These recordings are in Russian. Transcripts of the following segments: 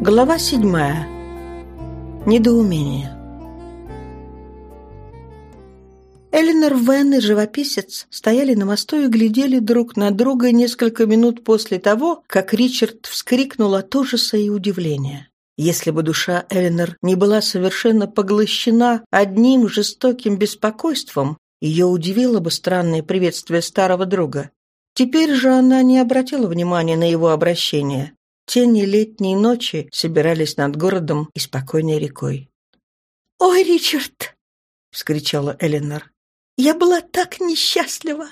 Глава седьмая. Недоумение. Эленор Вен и живописец стояли на мосту и глядели друг на друга несколько минут после того, как Ричард вскрикнул от ужаса и удивления. Если бы душа Эленор не была совершенно поглощена одним жестоким беспокойством, ее удивило бы странное приветствие старого друга. Теперь же она не обратила внимания на его обращение. Тени летней ночи собирались над городом и спокойной рекой. «Ой, Ричард!» — вскричала Эленор. «Я была так несчастлива!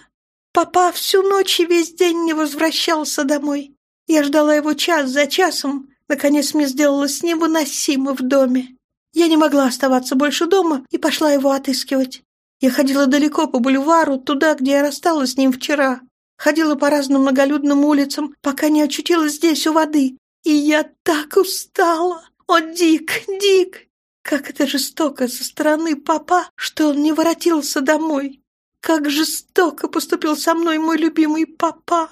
Папа всю ночь и весь день не возвращался домой. Я ждала его час за часом. Наконец мне сделалось невыносимо в доме. Я не могла оставаться больше дома и пошла его отыскивать. Я ходила далеко по бульвару, туда, где я рассталась с ним вчера. Ходила по разным многолюдным улицам, пока не очутилась здесь у воды. И я так устала. О, Дик, Дик! Как это жестоко со стороны папа, что он не воротился домой. Как жестоко поступил со мной мой любимый папа.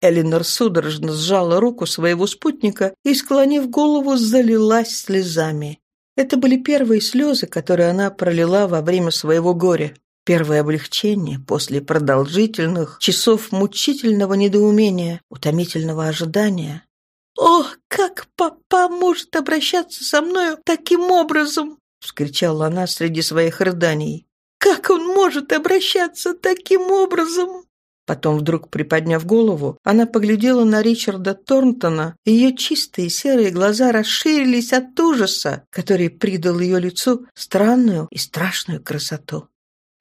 Элинор судорожно сжала руку своего спутника и, склонив голову, залилась слезами. Это были первые слезы, которые она пролила во время своего горя. Первое облегчение после продолжительных часов мучительного недоумения, утомительного ожидания. «О, как папа может обращаться со мною таким образом!» — вскричала она среди своих рыданий. «Как он может обращаться таким образом?» Потом, вдруг приподняв голову, она поглядела на Ричарда Торнтона, и ее чистые серые глаза расширились от ужаса, который придал ее лицу странную и страшную красоту.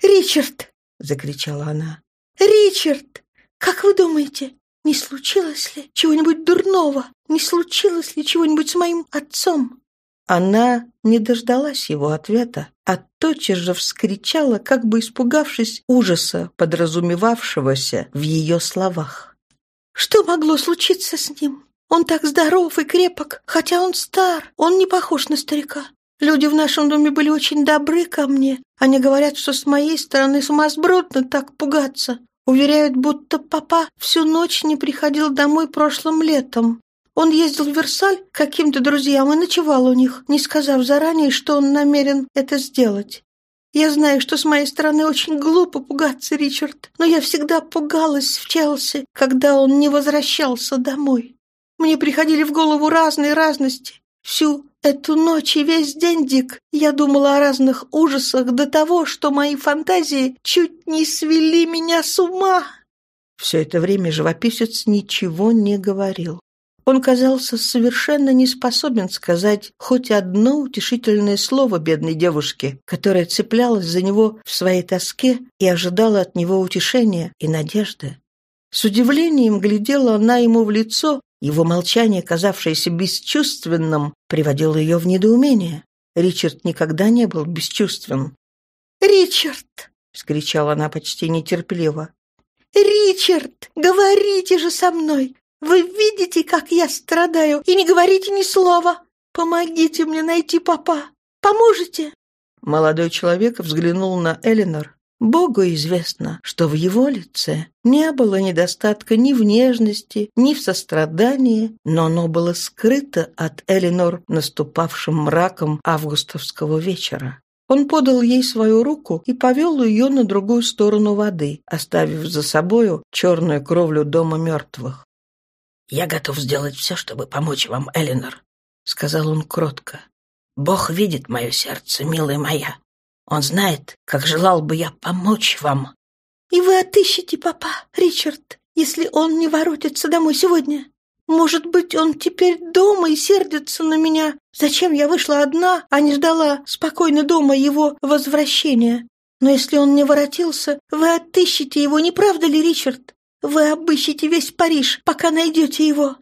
«Ричард!» — закричала она. «Ричард! Как вы думаете, не случилось ли чего-нибудь дурного? Не случилось ли чего-нибудь с моим отцом?» Она не дождалась его ответа, а тотчас же вскричала, как бы испугавшись ужаса, подразумевавшегося в ее словах. «Что могло случиться с ним? Он так здоров и крепок, хотя он стар, он не похож на старика. Люди в нашем доме были очень добры ко мне. Они говорят, что с моей стороны сумасбродно так пугаться. Уверяют, будто папа всю ночь не приходил домой прошлым летом. Он ездил в Версаль к каким-то друзьям и ночевал у них, не сказав заранее, что он намерен это сделать. Я знаю, что с моей стороны очень глупо пугаться, Ричард, но я всегда пугалась в Челси, когда он не возвращался домой. Мне приходили в голову разные разности. Всю эту ночь и весь день, Дик, я думала о разных ужасах до того, что мои фантазии чуть не свели меня с ума. Все это время живописец ничего не говорил. Он казался совершенно не способен сказать хоть одно утешительное слово бедной девушке, которая цеплялась за него в своей тоске и ожидала от него утешения и надежды. С удивлением глядела она ему в лицо его молчание, казавшееся бесчувственным, приводило ее в недоумение. Ричард никогда не был бесчувственным. «Ричард!» — вскричала она почти нетерпеливо. «Ричард, говорите же со мной! Вы видите, как я страдаю, и не говорите ни слова! Помогите мне найти папа! Поможете?» Молодой человек взглянул на Эленор, Богу известно, что в его лице не было недостатка ни в нежности, ни в сострадании, но оно было скрыто от Эленор наступавшим мраком августовского вечера. Он подал ей свою руку и повел ее на другую сторону воды, оставив за собою черную кровлю дома мертвых. «Я готов сделать все, чтобы помочь вам, Эленор», — сказал он кротко. «Бог видит мое сердце, милая моя. Он знает, как желал бы я помочь вам». «И вы отыщете папа, Ричард, если он не воротится домой сегодня? Может быть, он теперь дома и сердится на меня? Зачем я вышла одна, а не ждала спокойно дома его возвращения? Но если он не воротился, вы отыщете его, не правда ли, Ричард? Вы обыщете весь Париж, пока найдете его».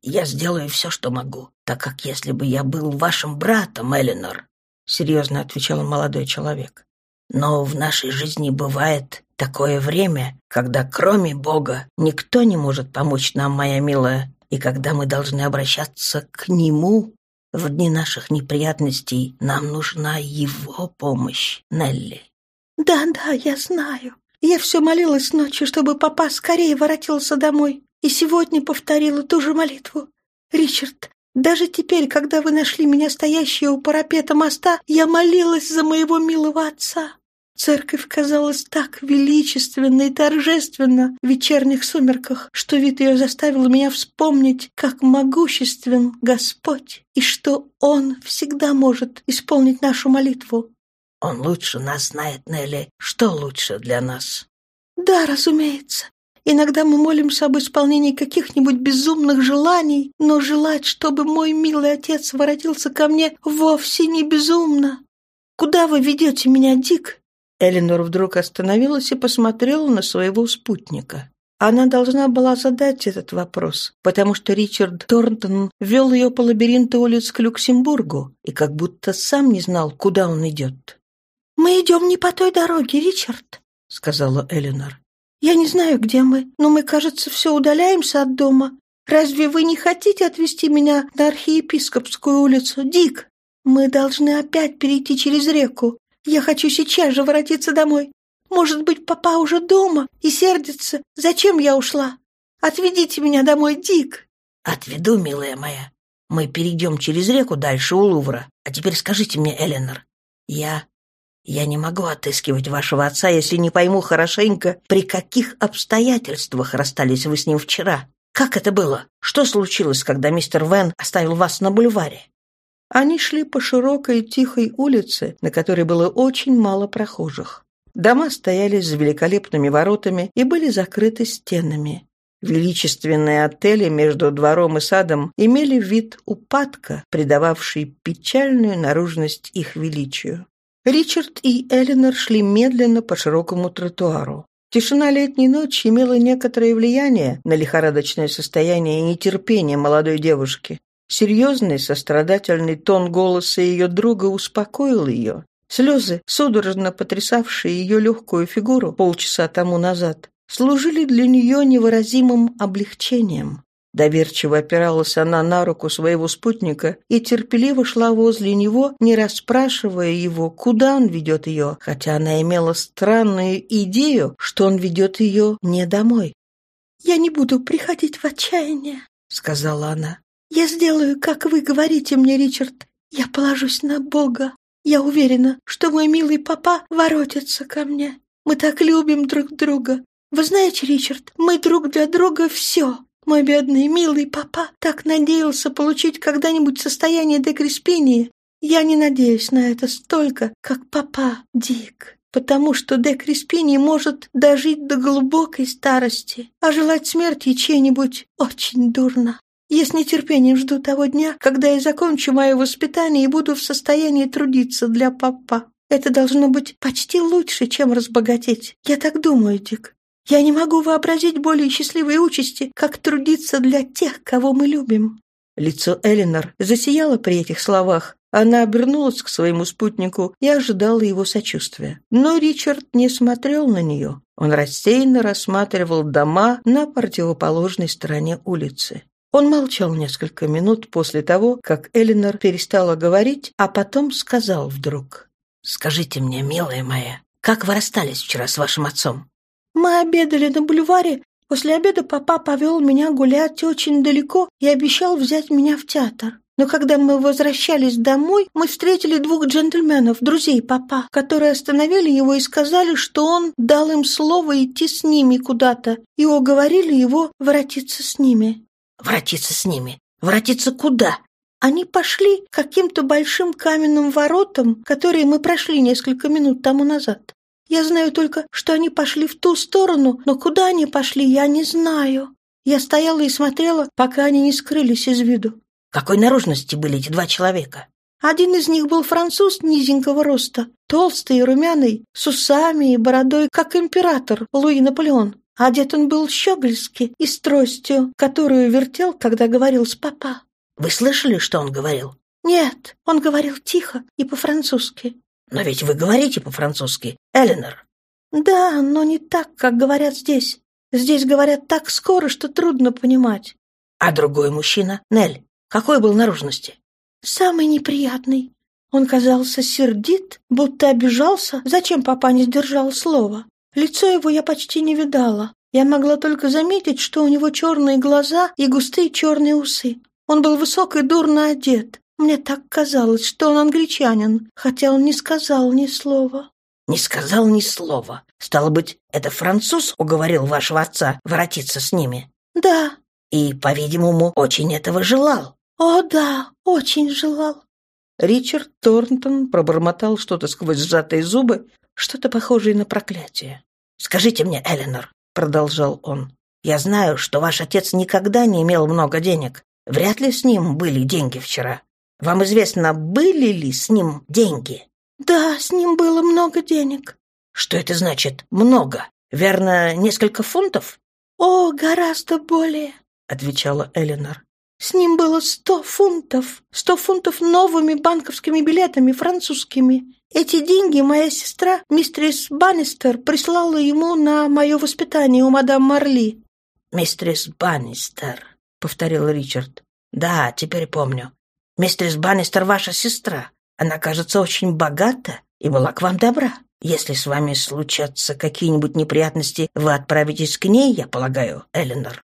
«Я сделаю все, что могу, так как если бы я был вашим братом, Эленор, — серьезно отвечал молодой человек. «Но в нашей жизни бывает такое время, когда кроме Бога никто не может помочь нам, моя милая, и когда мы должны обращаться к Нему. В дни наших неприятностей нам нужна Его помощь, Нелли». «Да-да, я знаю. Я все молилась ночью, чтобы папа скорее воротился домой, и сегодня повторила ту же молитву. Ричард, Даже теперь, когда вы нашли меня стоящей у парапета моста, я молилась за моего милого отца. Церковь казалась так величественно и торжественно в вечерних сумерках, что вид ее заставил меня вспомнить, как могуществен Господь и что Он всегда может исполнить нашу молитву. Он лучше нас знает, Нелли. Что лучше для нас? Да, разумеется. Иногда мы молимся об исполнении каких-нибудь безумных желаний, но желать, чтобы мой милый отец воротился ко мне, вовсе не безумно. Куда вы ведете меня, Дик? Эленор вдруг остановилась и посмотрела на своего спутника. Она должна была задать этот вопрос, потому что Ричард Торнтон вел ее по лабиринту улиц к Люксембургу и как будто сам не знал, куда он идет. «Мы идем не по той дороге, Ричард», — сказала Эленор. «Я не знаю, где мы, но мы, кажется, все удаляемся от дома. Разве вы не хотите отвезти меня на архиепископскую улицу, Дик? Мы должны опять перейти через реку. Я хочу сейчас же воротиться домой. Может быть, папа уже дома и сердится. Зачем я ушла? Отведите меня домой, Дик. Отведу, милая моя. Мы перейдем через реку дальше у Лувра. А теперь скажите мне, Эленор, я... Я не могу отыскивать вашего отца, если не пойму хорошенько, при каких обстоятельствах расстались вы с ним вчера. Как это было? Что случилось, когда мистер Вен оставил вас на бульваре? Они шли по широкой тихой улице, на которой было очень мало прохожих. Дома стояли за великолепными воротами и были закрыты стенами. Величественные отели между двором и садом имели вид упадка, придававший печальную наружность их величию. Ричард и Эленор шли медленно по широкому тротуару. Тишина летней ночи имела некоторое влияние на лихорадочное состояние и нетерпение молодой девушки. Серьезный, сострадательный тон голоса ее друга успокоил ее. Слезы, судорожно потрясавшие ее легкую фигуру полчаса тому назад, служили для нее невыразимым облегчением. Доверчиво опиралась она на руку своего спутника и терпеливо шла возле него, не расспрашивая его, куда он ведет ее, хотя она имела странную идею, что он ведет ее не домой. «Я не буду приходить в отчаяние», — сказала она. Я сделаю, как вы говорите мне, Ричард. Я положусь на Бога. Я уверена, что мой милый папа воротится ко мне. Мы так любим друг друга. Вы знаете, Ричард, мы друг для друга все. Мой бедный, милый папа так надеялся получить когда-нибудь состояние декреспинии. Я не надеюсь на это столько, как папа Дик, потому что декреспини может дожить до глубокой старости, а желать смерти чьей-нибудь очень дурно. Я с нетерпением жду того дня, когда я закончу мое воспитание и буду в состоянии трудиться для папа. Это должно быть почти лучше, чем разбогатеть. Я так думаю, Дик. Я не могу вообразить более счастливой участи, как трудиться для тех, кого мы любим». Лицо Эленор засияло при этих словах. Она обернулась к своему спутнику и ожидала его сочувствия. Но Ричард не смотрел на нее. Он рассеянно рассматривал дома на противоположной стороне улицы. Он молчал несколько минут после того, как Элинор перестала говорить, а потом сказал вдруг. «Скажите мне, милая моя, как вы расстались вчера с вашим отцом?» «Мы обедали на бульваре. После обеда папа повел меня гулять очень далеко и обещал взять меня в театр. Но когда мы возвращались домой, мы встретили двух джентльменов, друзей папа, которые остановили его и сказали, что он дал им слово идти с ними куда-то, и уговорили его воротиться с ними. Воротиться с ними? Воротиться куда? Они пошли к каким-то большим каменным воротам, которые мы прошли несколько минут тому назад. Я знаю только, что они пошли в ту сторону, но куда они пошли, я не знаю. Я стояла и смотрела, пока они не скрылись из виду. Какой наружности были эти два человека? Один из них был француз низенького роста, толстый и румяный, с усами и бородой, как император Луи Наполеон. Одет он был щегольски и с тростью, которую вертел, когда говорил с папа. Вы слышали, что он говорил? Нет, он говорил тихо и по-французски. Но ведь вы говорите по-французски, Эленор. Да, но не так, как говорят здесь. Здесь говорят так скоро, что трудно понимать. А другой мужчина, Нель, какой был наружности? Самый неприятный. Он казался сердит, будто обижался, зачем папа не сдержал слова. Лицо его я почти не видала. Я могла только заметить, что у него черные глаза и густые черные усы. Он был высок и дурно одет. Мне так казалось, что он англичанин, хотя он не сказал ни слова». «Не сказал ни слова. Стало быть, это француз уговорил вашего отца воротиться с ними?» «Да». «И, по-видимому, очень этого желал?» «О, да, очень желал». Ричард Торнтон пробормотал что-то сквозь сжатые зубы, что-то похожее на проклятие. «Скажите мне, Эленор», — продолжал он, — «я знаю, что ваш отец никогда не имел много денег. Вряд ли с ним были деньги вчера. Вам известно, были ли с ним деньги?» «Да, с ним было много денег». «Что это значит «много»? Верно, несколько фунтов?» «О, гораздо более», — отвечала Эленор. С ним было сто фунтов. Сто фунтов новыми банковскими билетами, французскими. Эти деньги моя сестра, мистерис Баннистер, прислала ему на мое воспитание у мадам Марли. «Мистерис Баннистер», — повторил Ричард. «Да, теперь помню. Мистерис Баннистер ваша сестра. Она, кажется, очень богата и была к вам добра. Если с вами случатся какие-нибудь неприятности, вы отправитесь к ней, я полагаю, Эленор».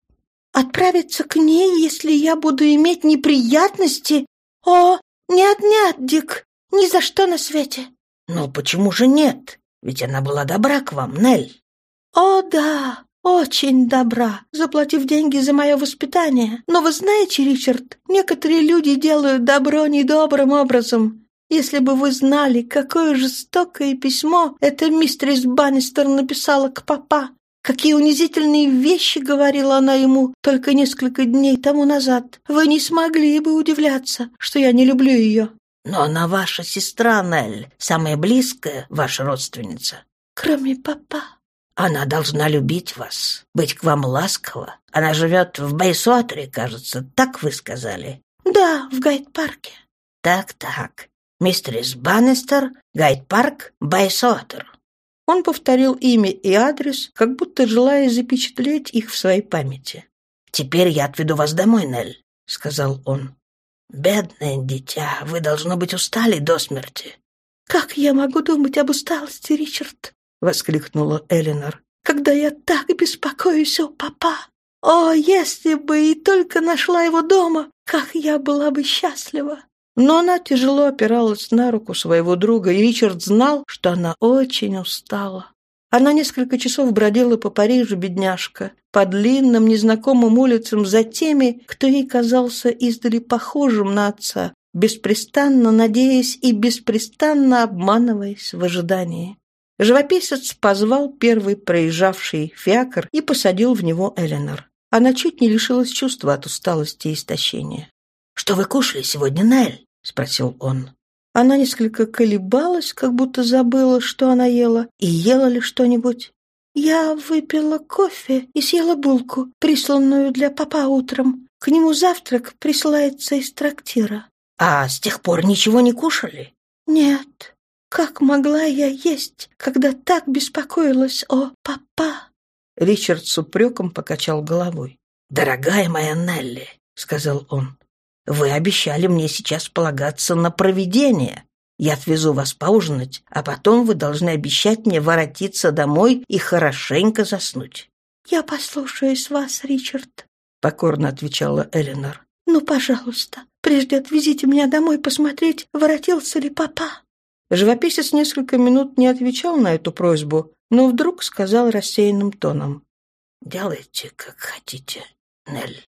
Отправиться к ней, если я буду иметь неприятности? О, нет-нет, Дик, ни за что на свете. Но почему же нет? Ведь она была добра к вам, Нель. О, да, очень добра, заплатив деньги за мое воспитание. Но вы знаете, Ричард, некоторые люди делают добро недобрым образом. Если бы вы знали, какое жестокое письмо эта мистерис Баннистер написала к папа, Какие унизительные вещи говорила она ему только несколько дней тому назад. Вы не смогли бы удивляться, что я не люблю ее. Но она ваша сестра, Нель, самая близкая ваша родственница. Кроме папа. Она должна любить вас, быть к вам ласково. Она живет в Бейсуатере, кажется, так вы сказали. Да, в Гайд-парке. Так-так. Мистерис Баннистер, Гайд-парк, Бейсуатер. Он повторил имя и адрес, как будто желая запечатлеть их в своей памяти. «Теперь я отведу вас домой, Нель», — сказал он. «Бедное дитя, вы, должно быть, устали до смерти». «Как я могу думать об усталости, Ричард?» — воскликнула Эленор. «Когда я так беспокоюсь о папа! О, если бы и только нашла его дома, как я была бы счастлива!» Но она тяжело опиралась на руку своего друга, и Ричард знал, что она очень устала. Она несколько часов бродила по Парижу, бедняжка, по длинным незнакомым улицам за теми, кто ей казался издали похожим на отца, беспрестанно надеясь и беспрестанно обманываясь в ожидании. Живописец позвал первый проезжавший фиакр и посадил в него Эленор. Она чуть не лишилась чувства от усталости и истощения. «Что вы кушали сегодня, Нель?» — спросил он. Она несколько колебалась, как будто забыла, что она ела, и ела ли что-нибудь. «Я выпила кофе и съела булку, присланную для папа утром. К нему завтрак присылается из трактира». «А с тех пор ничего не кушали?» «Нет. Как могла я есть, когда так беспокоилась о папа?» Ричард с упреком покачал головой. «Дорогая моя Нелли», — сказал он, вы обещали мне сейчас полагаться на провидение. Я отвезу вас поужинать, а потом вы должны обещать мне воротиться домой и хорошенько заснуть». «Я послушаюсь вас, Ричард», — покорно отвечала Эленор. «Ну, пожалуйста, прежде отвезите меня домой посмотреть, воротился ли папа». Живописец несколько минут не отвечал на эту просьбу, но вдруг сказал рассеянным тоном. «Делайте, как хотите, Нель.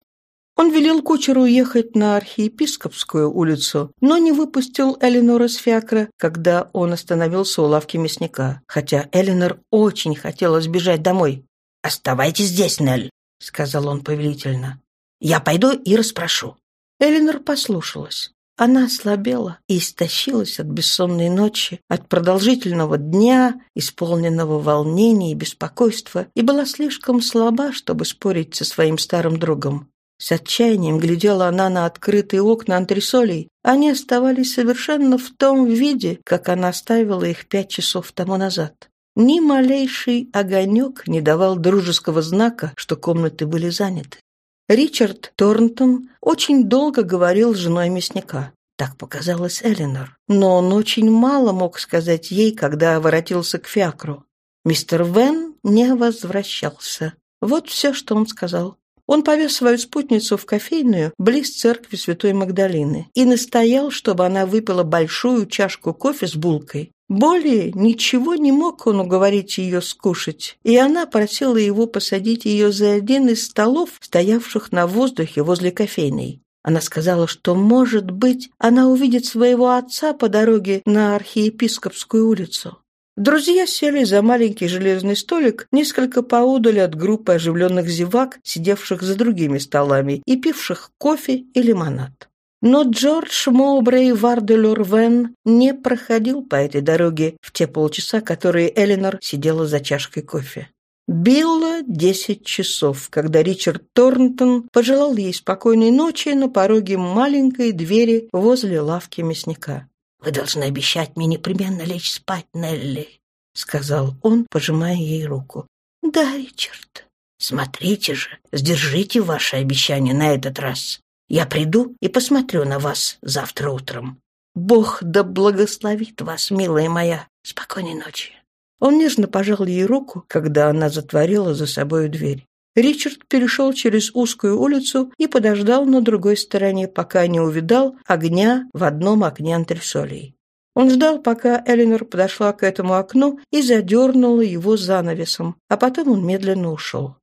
Он велел кучеру уехать на архиепископскую улицу, но не выпустил Эленор из фиакра, когда он остановился у лавки мясника, хотя Эленор очень хотела сбежать домой. «Оставайтесь здесь, Нель», — сказал он повелительно. «Я пойду и расспрошу». Эленор послушалась. Она ослабела и истощилась от бессонной ночи, от продолжительного дня, исполненного волнения и беспокойства, и была слишком слаба, чтобы спорить со своим старым другом. С отчаянием глядела она на открытые окна антресолей. Они оставались совершенно в том виде, как она оставила их пять часов тому назад. Ни малейший огонек не давал дружеского знака, что комнаты были заняты. Ричард Торнтон очень долго говорил с женой мясника. Так показалось Эленор. Но он очень мало мог сказать ей, когда воротился к фиакру. Мистер Вен не возвращался. Вот все, что он сказал. Он повез свою спутницу в кофейную близ церкви Святой Магдалины и настоял, чтобы она выпила большую чашку кофе с булкой. Более ничего не мог он уговорить ее скушать, и она просила его посадить ее за один из столов, стоявших на воздухе возле кофейной. Она сказала, что, может быть, она увидит своего отца по дороге на архиепископскую улицу. Друзья сели за маленький железный столик несколько поодаль от группы оживленных зевак, сидевших за другими столами и пивших кофе и лимонад. Но Джордж Моубрей Варделюр Вен не проходил по этой дороге в те полчаса, которые Эленор сидела за чашкой кофе. Било десять часов, когда Ричард Торнтон пожелал ей спокойной ночи на пороге маленькой двери возле лавки мясника. «Вы должны обещать мне непременно лечь спать, Нелли», — сказал он, пожимая ей руку. «Да, Ричард». «Смотрите же, сдержите ваше обещание на этот раз. Я приду и посмотрю на вас завтра утром. Бог да благословит вас, милая моя. Спокойной ночи. Он нежно пожал ей руку, когда она затворила за собой дверь. Ричард перешел через узкую улицу и подождал на другой стороне, пока не увидал огня в одном окне антресолей. Он ждал, пока Эленор подошла к этому окну и задернула его занавесом, а потом он медленно ушел.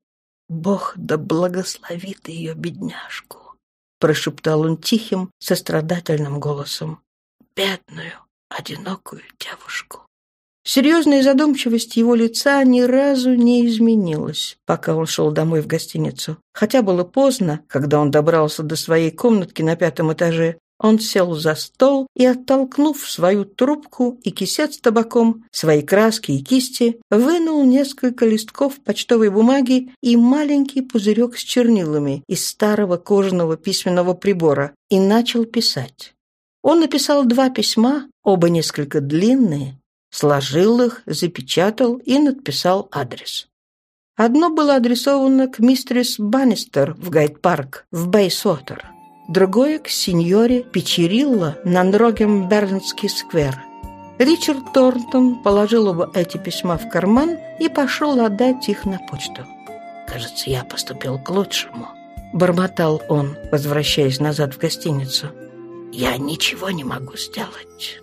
«Бог да благословит ее, бедняжку!» Прошептал он тихим, сострадательным голосом. «Бедную, одинокую девушку». Серьезная задумчивость его лица ни разу не изменилась, пока он шел домой в гостиницу. Хотя было поздно, когда он добрался до своей комнатки на пятом этаже, он сел за стол и, оттолкнув свою трубку и кисет с табаком, свои краски и кисти, вынул несколько листков почтовой бумаги и маленький пузырек с чернилами из старого кожаного письменного прибора и начал писать. Он написал два письма, оба несколько длинные, сложил их, запечатал и надписал адрес. Одно было адресовано к мистерис Баннистер в Гайд-парк в Бейсуотер другое к сеньоре Печерилла на Нрогем-Бернский сквер. Ричард Торнтон положил оба эти письма в карман и пошел отдать их на почту. «Кажется, я поступил к лучшему», — бормотал он, возвращаясь назад в гостиницу. «Я ничего не могу сделать.